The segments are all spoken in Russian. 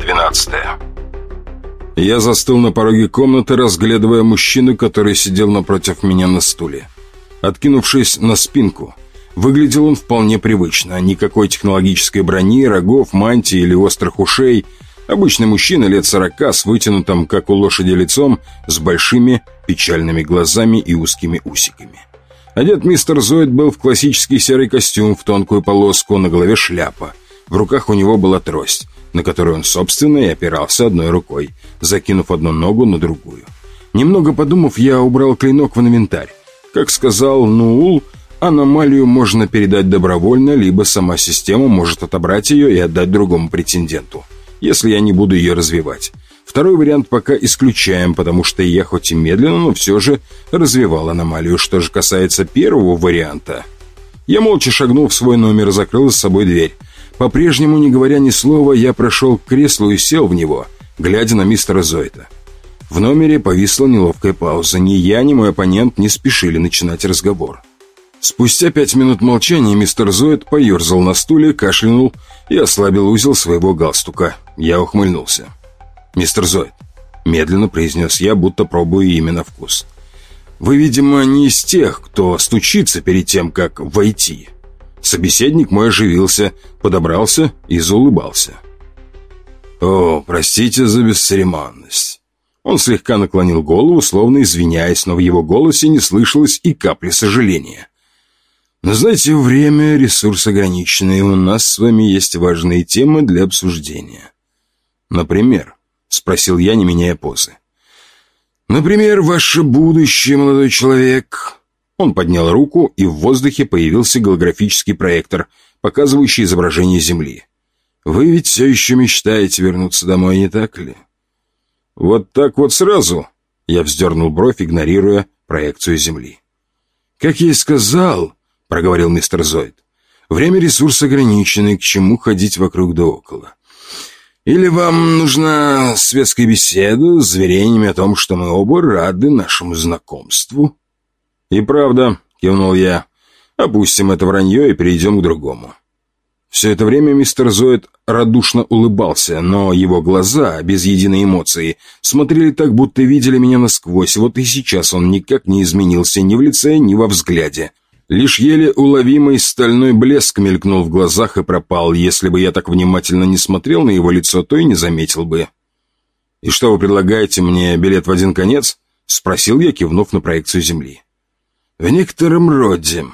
12 Я застыл на пороге комнаты, разглядывая мужчину, который сидел напротив меня на стуле. Откинувшись на спинку, выглядел он вполне привычно. Никакой технологической брони, рогов, мантии или острых ушей. Обычный мужчина лет сорока с вытянутым, как у лошади, лицом, с большими печальными глазами и узкими усиками. Одет мистер Зоид был в классический серый костюм в тонкую полоску, на голове шляпа. В руках у него была трость, на которую он, собственно, и опирался одной рукой, закинув одну ногу на другую. Немного подумав, я убрал клинок в инвентарь. Как сказал Нуул, аномалию можно передать добровольно, либо сама система может отобрать ее и отдать другому претенденту, если я не буду ее развивать. Второй вариант пока исключаем, потому что я хоть и медленно, но все же развивал аномалию. Что же касается первого варианта... Я молча шагнул в свой номер и закрыл за собой дверь. По-прежнему, не говоря ни слова, я прошел к креслу и сел в него, глядя на мистера Зойта. В номере повисла неловкая пауза. Ни я, ни мой оппонент не спешили начинать разговор. Спустя пять минут молчания мистер Зоид поерзал на стуле, кашлянул и ослабил узел своего галстука. Я ухмыльнулся. «Мистер Зоид», — медленно произнес я, будто пробую имя на вкус. «Вы, видимо, не из тех, кто стучится перед тем, как войти». Собеседник мой оживился, подобрался и заулыбался. «О, простите за бесцеремонность. Он слегка наклонил голову, словно извиняясь, но в его голосе не слышалось и капли сожаления. «Но знаете, время — ресурс ограниченный, у нас с вами есть важные темы для обсуждения». «Например?» — спросил я, не меняя позы. «Например, ваше будущее, молодой человек». Он поднял руку, и в воздухе появился голографический проектор, показывающий изображение Земли. «Вы ведь все еще мечтаете вернуться домой, не так ли?» «Вот так вот сразу?» Я вздернул бровь, игнорируя проекцию Земли. «Как я и сказал», — проговорил мистер Зойд, «время ресурс ограниченный, к чему ходить вокруг да около. Или вам нужна светская беседа с заверениями о том, что мы оба рады нашему знакомству?» «И правда», — кивнул я, — «опустим это вранье и перейдем к другому. Все это время мистер Зоид радушно улыбался, но его глаза, без единой эмоции, смотрели так, будто видели меня насквозь. Вот и сейчас он никак не изменился ни в лице, ни во взгляде. Лишь еле уловимый стальной блеск мелькнул в глазах и пропал. Если бы я так внимательно не смотрел на его лицо, то и не заметил бы. «И что вы предлагаете мне, билет в один конец?» — спросил я, кивнув на проекцию Земли. «В некотором роде».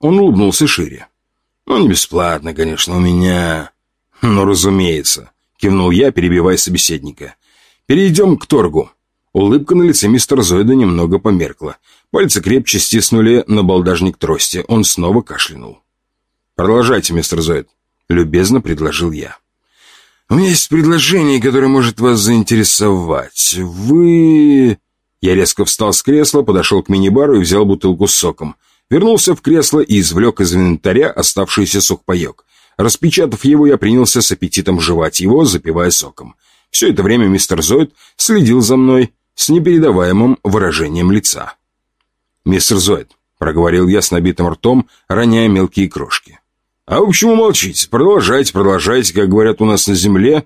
Он улыбнулся шире. «Ну, не бесплатно, конечно, у меня...» «Ну, разумеется», — кивнул я, перебивая собеседника. «Перейдем к торгу». Улыбка на лице мистера Зойда немного померкла. Пальцы крепче стиснули на балдажник трости. Он снова кашлянул. «Продолжайте, мистер Зойд», — любезно предложил я. «У меня есть предложение, которое может вас заинтересовать. Вы...» Я резко встал с кресла, подошел к мини-бару и взял бутылку с соком вернулся в кресло и извлек из инвентаря оставшийся сухпайок. Распечатав его, я принялся с аппетитом жевать его, запивая соком. Все это время мистер Зойд следил за мной с непередаваемым выражением лица. «Мистер Зойд», — проговорил я с набитым ртом, роняя мелкие крошки. «А вы почему молчите? Продолжайте, продолжайте, как говорят у нас на земле».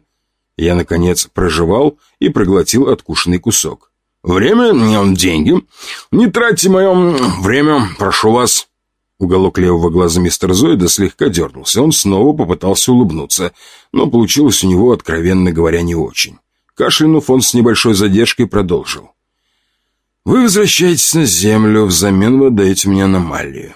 Я, наконец, прожевал и проглотил откушенный кусок. Время — деньги. Не тратьте мое время, прошу вас». Уголок левого глаза мистера Зоида слегка дернулся. Он снова попытался улыбнуться, но получилось у него, откровенно говоря, не очень. Кашлянув, он с небольшой задержкой продолжил. «Вы возвращаетесь на Землю, взамен вы отдаете мне аномалию».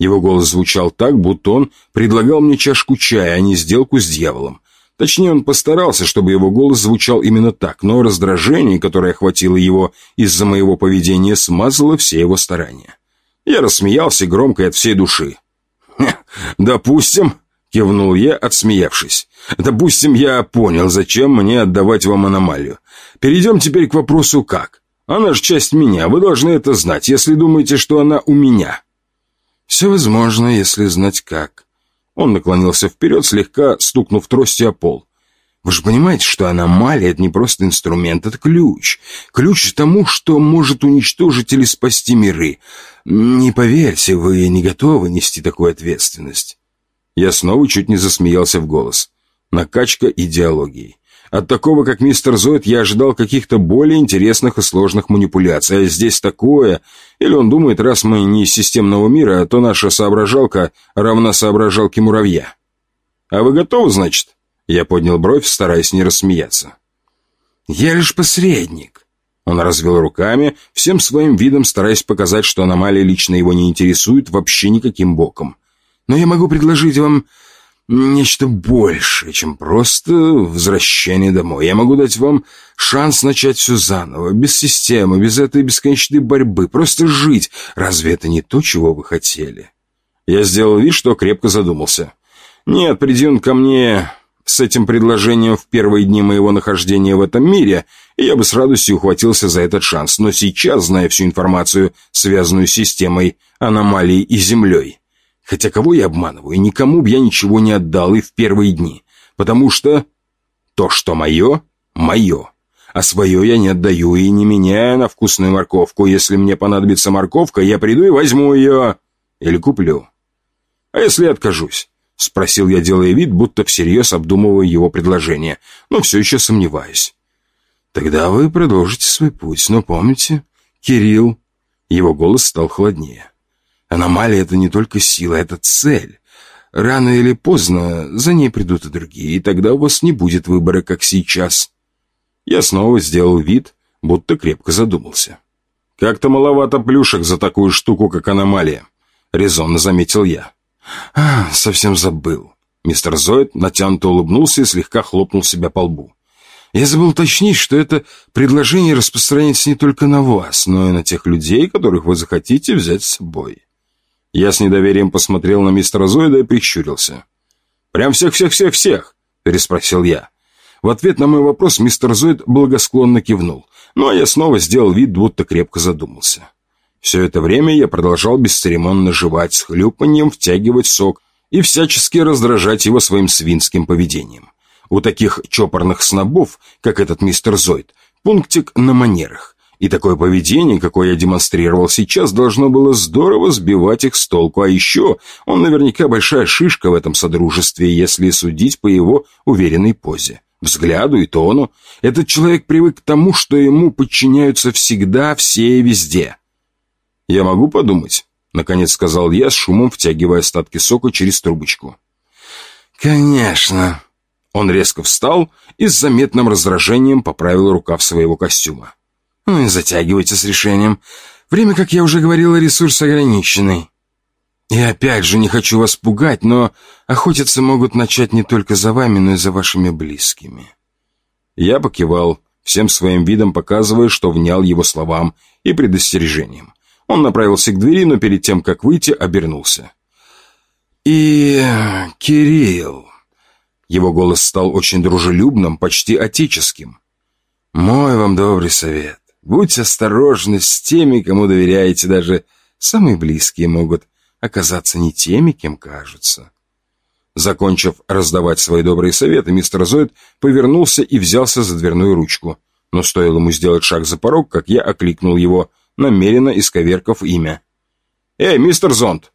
Его голос звучал так, будто он предлагал мне чашку чая, а не сделку с дьяволом. Точнее, он постарался, чтобы его голос звучал именно так, но раздражение, которое охватило его из-за моего поведения, смазало все его старания. Я рассмеялся громко и от всей души. «Допустим», — кивнул я, отсмеявшись. «Допустим, я понял, зачем мне отдавать вам аномалию. Перейдем теперь к вопросу «как?». Она же часть меня, вы должны это знать, если думаете, что она у меня». «Все возможно, если знать как», он наклонился вперед, слегка стукнув тростью о пол. «Вы же понимаете, что аномалия — это не просто инструмент, это ключ. Ключ к тому, что может уничтожить или спасти миры. Не поверьте, вы не готовы нести такую ответственность». Я снова чуть не засмеялся в голос. Накачка идеологией. От такого, как мистер Зоид, я ожидал каких-то более интересных и сложных манипуляций. А здесь такое... Или он думает, раз мы не из системного мира, то наша соображалка равна соображалке муравья. «А вы готовы, значит?» Я поднял бровь, стараясь не рассмеяться. «Я лишь посредник». Он развел руками, всем своим видом стараясь показать, что аномалия лично его не интересует вообще никаким боком. «Но я могу предложить вам нечто большее, чем просто возвращение домой. Я могу дать вам шанс начать все заново, без системы, без этой бесконечной борьбы, просто жить. Разве это не то, чего вы хотели?» Я сделал вид, что крепко задумался. «Нет, приди он ко мне с этим предложением в первые дни моего нахождения в этом мире, и я бы с радостью ухватился за этот шанс. Но сейчас, зная всю информацию, связанную с системой, аномалией и Землей, Хотя кого я обманываю? Никому бы я ничего не отдал и в первые дни. Потому что то, что мое, мое. А свое я не отдаю и не меняю на вкусную морковку. Если мне понадобится морковка, я приду и возьму ее. Или куплю. А если откажусь? Спросил я, делая вид, будто всерьез обдумывая его предложение, но все еще сомневаюсь. Тогда вы продолжите свой путь, но помните, Кирилл... Его голос стал холоднее. Аномалия — это не только сила, это цель. Рано или поздно за ней придут и другие, и тогда у вас не будет выбора, как сейчас. Я снова сделал вид, будто крепко задумался. «Как-то маловато плюшек за такую штуку, как аномалия», — резонно заметил я. «А, совсем забыл». Мистер Зоид натянуто улыбнулся и слегка хлопнул себя по лбу. «Я забыл уточнить, что это предложение распространяется не только на вас, но и на тех людей, которых вы захотите взять с собой. Я с недоверием посмотрел на мистера Зоида и прищурился. «Прям всех-всех-всех-всех?» – переспросил я. В ответ на мой вопрос мистер Зоид благосклонно кивнул, ну а я снова сделал вид, будто крепко задумался. Все это время я продолжал бесцеремонно жевать с хлюпаньем, втягивать сок и всячески раздражать его своим свинским поведением. У таких чопорных снобов, как этот мистер Зоид, пунктик на манерах. И такое поведение, какое я демонстрировал сейчас, должно было здорово сбивать их с толку. А еще он наверняка большая шишка в этом содружестве, если судить по его уверенной позе, взгляду и тону. Этот человек привык к тому, что ему подчиняются всегда, все и везде. «Я могу подумать?» — наконец сказал я, с шумом втягивая остатки сока через трубочку. «Конечно». Он резко встал и с заметным раздражением поправил рукав своего костюма. Ну и затягивайте с решением. Время, как я уже говорила, ресурс ограниченный. И опять же, не хочу вас пугать, но охотиться могут начать не только за вами, но и за вашими близкими. Я покивал, всем своим видом показывая, что внял его словам и предостережением. Он направился к двери, но перед тем, как выйти, обернулся. «И... Кирилл...» Его голос стал очень дружелюбным, почти отеческим. «Мой вам добрый совет. Будьте осторожны с теми, кому доверяете, даже самые близкие могут оказаться не теми, кем кажутся. Закончив раздавать свои добрые советы, мистер Зоид повернулся и взялся за дверную ручку. Но стоило ему сделать шаг за порог, как я окликнул его, намеренно исковеркав имя. «Эй, мистер Зонт!»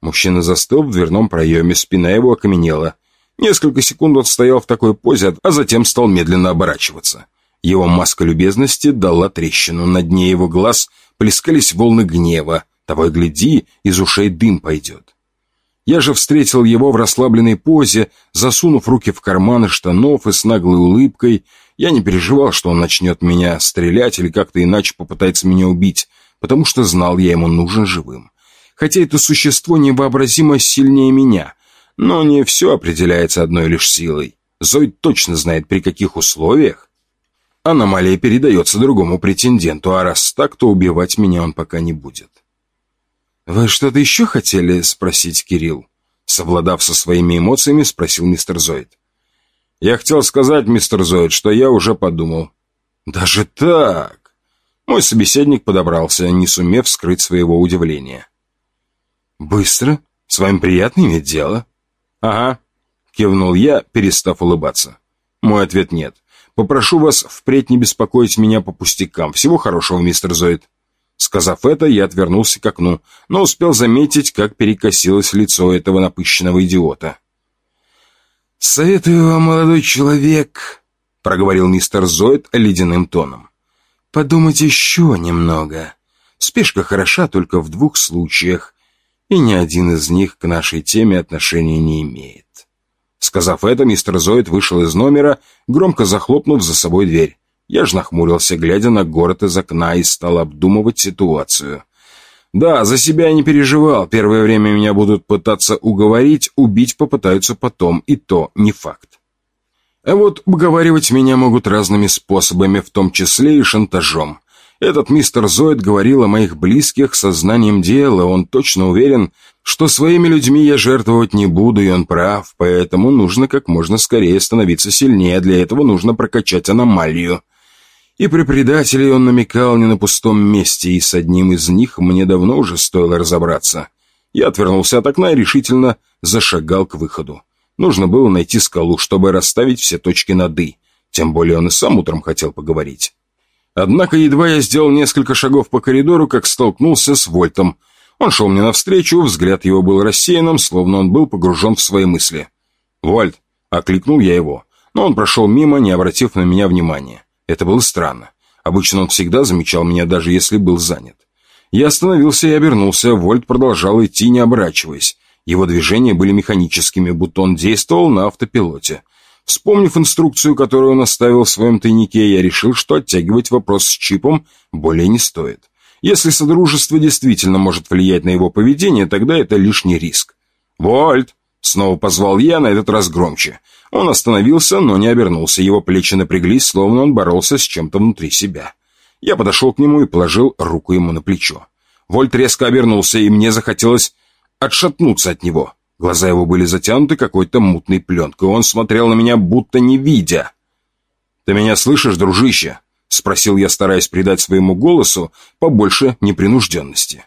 Мужчина застыл в дверном проеме, спина его окаменела. Несколько секунд он стоял в такой позе, а затем стал медленно оборачиваться. Его маска любезности дала трещину, на дне его глаз плескались волны гнева. Того и гляди, из ушей дым пойдет. Я же встретил его в расслабленной позе, засунув руки в карманы штанов и с наглой улыбкой. Я не переживал, что он начнет меня стрелять или как-то иначе попытается меня убить, потому что знал, я ему нужен живым. Хотя это существо невообразимо сильнее меня, но не все определяется одной лишь силой. Зоид точно знает, при каких условиях аномалия передается другому претенденту, а раз так, то убивать меня он пока не будет. «Вы что-то еще хотели спросить, Кирилл?» Совладав со своими эмоциями, спросил мистер Зоид. «Я хотел сказать, мистер Зоид, что я уже подумал». «Даже так?» Мой собеседник подобрался, не сумев скрыть своего удивления. «Быстро? С вами приятно иметь дело?» «Ага», — кивнул я, перестав улыбаться. Мой ответ нет. Попрошу вас впредь не беспокоить меня по пустякам. Всего хорошего, мистер Зоид». Сказав это, я отвернулся к окну, но успел заметить, как перекосилось лицо этого напыщенного идиота. «Советую вам, молодой человек...» — проговорил мистер Зоид ледяным тоном. «Подумать еще немного. Спешка хороша только в двух случаях, и ни один из них к нашей теме отношения не имеет». Сказав это, мистер Зоид вышел из номера, громко захлопнув за собой дверь. Я ж нахмурился, глядя на город из окна, и стал обдумывать ситуацию. Да, за себя я не переживал. Первое время меня будут пытаться уговорить, убить попытаются потом, и то не факт. А вот уговаривать меня могут разными способами, в том числе и шантажом. Этот мистер Зоид говорил о моих близких сознанием дела, он точно уверен, что своими людьми я жертвовать не буду, и он прав, поэтому нужно как можно скорее становиться сильнее, для этого нужно прокачать аномалию. И при предателе он намекал не на пустом месте, и с одним из них мне давно уже стоило разобраться. Я отвернулся от окна и решительно зашагал к выходу. Нужно было найти скалу, чтобы расставить все точки над «и», тем более он и сам утром хотел поговорить. Однако едва я сделал несколько шагов по коридору, как столкнулся с Вольтом. Он шел мне навстречу, взгляд его был рассеянным, словно он был погружен в свои мысли. «Вольт!» — окликнул я его, но он прошел мимо, не обратив на меня внимания. Это было странно. Обычно он всегда замечал меня, даже если был занят. Я остановился и обернулся, Вольт продолжал идти, не оборачиваясь. Его движения были механическими, будто он действовал на автопилоте. Вспомнив инструкцию, которую он оставил в своем тайнике, я решил, что оттягивать вопрос с чипом более не стоит. Если Содружество действительно может влиять на его поведение, тогда это лишний риск. «Вольт!» — снова позвал я, на этот раз громче. Он остановился, но не обернулся, его плечи напряглись, словно он боролся с чем-то внутри себя. Я подошел к нему и положил руку ему на плечо. Вольт резко обернулся, и мне захотелось отшатнуться от него. Глаза его были затянуты какой-то мутной пленкой. Он смотрел на меня, будто не видя. «Ты меня слышишь, дружище?» — спросил я, стараясь придать своему голосу побольше непринужденности.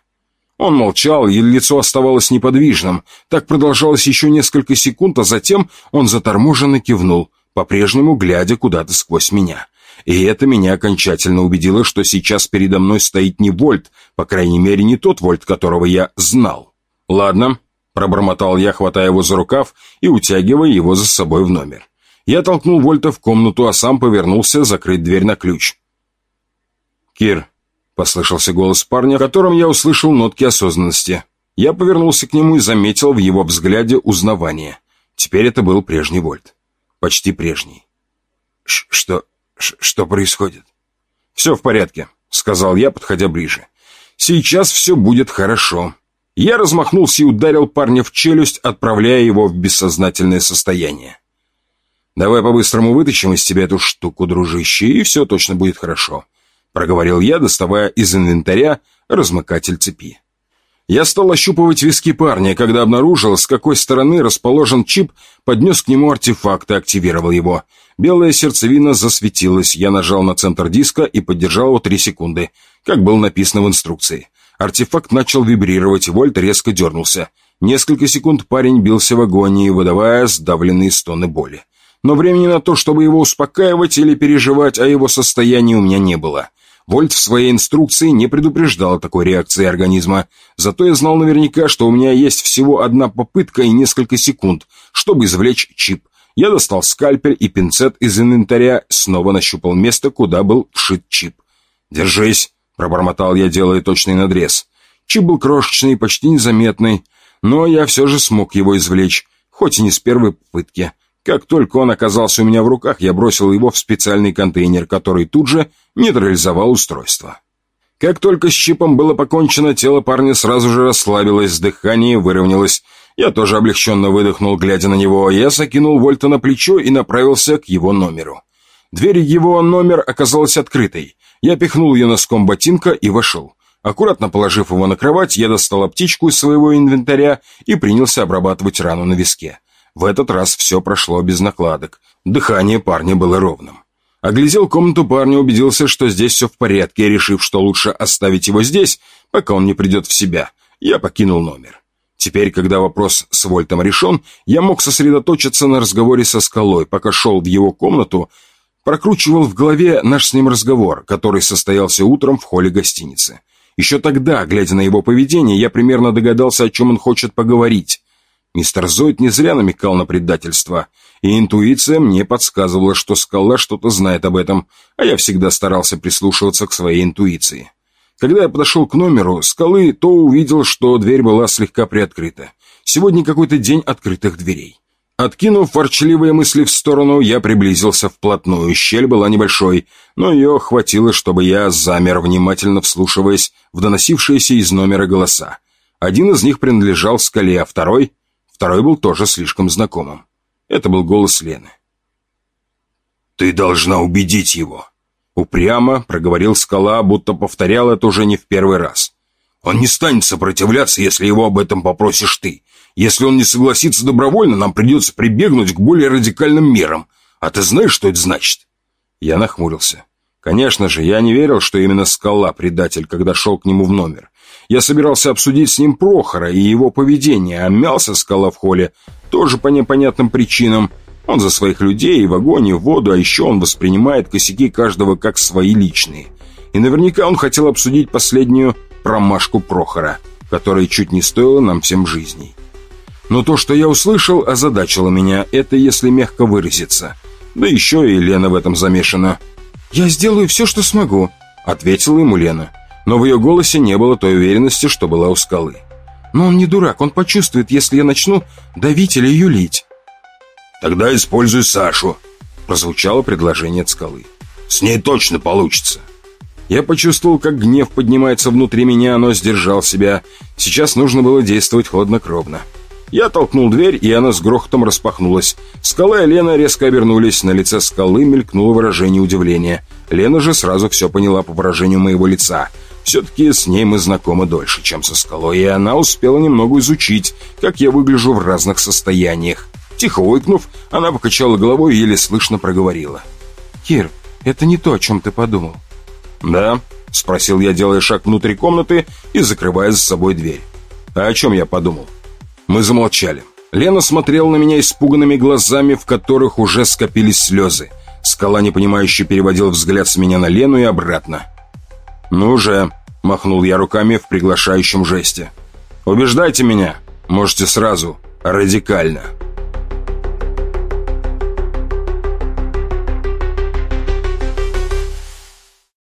Он молчал, и лицо оставалось неподвижным. Так продолжалось еще несколько секунд, а затем он заторможенно кивнул, по-прежнему глядя куда-то сквозь меня. И это меня окончательно убедило, что сейчас передо мной стоит не Вольт, по крайней мере, не тот Вольт, которого я знал. «Ладно, Пробормотал я, хватая его за рукав и утягивая его за собой в номер. Я толкнул Вольта в комнату, а сам повернулся закрыть дверь на ключ. «Кир», — послышался голос парня, в котором я услышал нотки осознанности. Я повернулся к нему и заметил в его взгляде узнавание. Теперь это был прежний Вольт. Почти прежний. «Что... что происходит?» «Все в порядке», — сказал я, подходя ближе. «Сейчас все будет хорошо. Я размахнулся и ударил парня в челюсть, отправляя его в бессознательное состояние. «Давай по-быстрому вытащим из тебя эту штуку, дружище, и все точно будет хорошо», — проговорил я, доставая из инвентаря размыкатель цепи. Я стал ощупывать виски парня, когда обнаружил, с какой стороны расположен чип, поднес к нему артефакт и активировал его. Белая сердцевина засветилась, я нажал на центр диска и поддержал его три секунды, как было написано в инструкции. Артефакт начал вибрировать, Вольт резко дернулся. Несколько секунд парень бился в агонии, выдавая сдавленные стоны боли. Но времени на то, чтобы его успокаивать или переживать о его состоянии у меня не было. Вольт в своей инструкции не предупреждал такой реакции организма. Зато я знал наверняка, что у меня есть всего одна попытка и несколько секунд, чтобы извлечь чип. Я достал скальпель и пинцет из инвентаря, снова нащупал место, куда был вшит чип. «Держись!» Пробормотал я, делая точный надрез. Чип был крошечный, почти незаметный, но я все же смог его извлечь, хоть и не с первой попытки. Как только он оказался у меня в руках, я бросил его в специальный контейнер, который тут же нейтрализовал устройство. Как только с чипом было покончено, тело парня сразу же расслабилось, дыхание выровнялось. Я тоже облегченно выдохнул, глядя на него. Я закинул Вольта на плечо и направился к его номеру. Дверь его номер оказалась открытой. Я пихнул ее носком ботинка и вошел. Аккуратно положив его на кровать, я достал аптечку из своего инвентаря и принялся обрабатывать рану на виске. В этот раз все прошло без накладок. Дыхание парня было ровным. Оглядел комнату парня, убедился, что здесь все в порядке, решив, что лучше оставить его здесь, пока он не придет в себя, я покинул номер. Теперь, когда вопрос с Вольтом решен, я мог сосредоточиться на разговоре со скалой. Пока шел в его комнату, Прокручивал в голове наш с ним разговор, который состоялся утром в холле гостиницы. Еще тогда, глядя на его поведение, я примерно догадался, о чем он хочет поговорить. Мистер Зойд не зря намекал на предательство, и интуиция мне подсказывала, что скала что-то знает об этом, а я всегда старался прислушиваться к своей интуиции. Когда я подошел к номеру скалы, то увидел, что дверь была слегка приоткрыта. Сегодня какой-то день открытых дверей. Откинув ворчливые мысли в сторону, я приблизился вплотную. Щель была небольшой, но ее хватило, чтобы я замер, внимательно вслушиваясь в доносившиеся из номера голоса. Один из них принадлежал скале, а второй... Второй был тоже слишком знакомым. Это был голос Лены. «Ты должна убедить его», — упрямо проговорил скала, будто повторял это уже не в первый раз. «Он не станет сопротивляться, если его об этом попросишь ты. Если он не согласится добровольно, нам придется прибегнуть к более радикальным мерам. А ты знаешь, что это значит?» Я нахмурился. Конечно же, я не верил, что именно Скала предатель, когда шел к нему в номер. Я собирался обсудить с ним Прохора и его поведение, а мялся Скала в холле тоже по непонятным причинам. Он за своих людей, в огонь, и в воду, а еще он воспринимает косяки каждого как свои личные. И наверняка он хотел обсудить последнюю промашку Прохора, которая чуть не стоила нам всем жизней. Но то, что я услышал, озадачило меня, это если мягко выразиться. Да еще и Лена в этом замешана. «Я сделаю все, что смогу», — ответила ему Лена. Но в ее голосе не было той уверенности, что была у скалы. «Но он не дурак, он почувствует, если я начну давить или юлить». «Тогда используй Сашу», — прозвучало предложение от скалы. «С ней точно получится». Я почувствовал, как гнев поднимается внутри меня, но сдержал себя. Сейчас нужно было действовать хладнокровно. Я толкнул дверь, и она с грохотом распахнулась. Скала и Лена резко обернулись. На лице скалы мелькнуло выражение удивления. Лена же сразу все поняла по выражению моего лица. Все-таки с ней мы знакомы дольше, чем со скалой, и она успела немного изучить, как я выгляжу в разных состояниях. Тихо ойкнув, она покачала головой и еле слышно проговорила. «Кир, это не то, о чем ты подумал». «Да?» — спросил я, делая шаг внутрь комнаты и закрывая за собой дверь. «А о чем я подумал?» Мы замолчали. Лена смотрела на меня испуганными глазами, в которых уже скопились слезы. Скала, непонимающе, переводил взгляд с меня на Лену и обратно. «Ну же!» — махнул я руками в приглашающем жесте. «Убеждайте меня! Можете сразу, радикально!»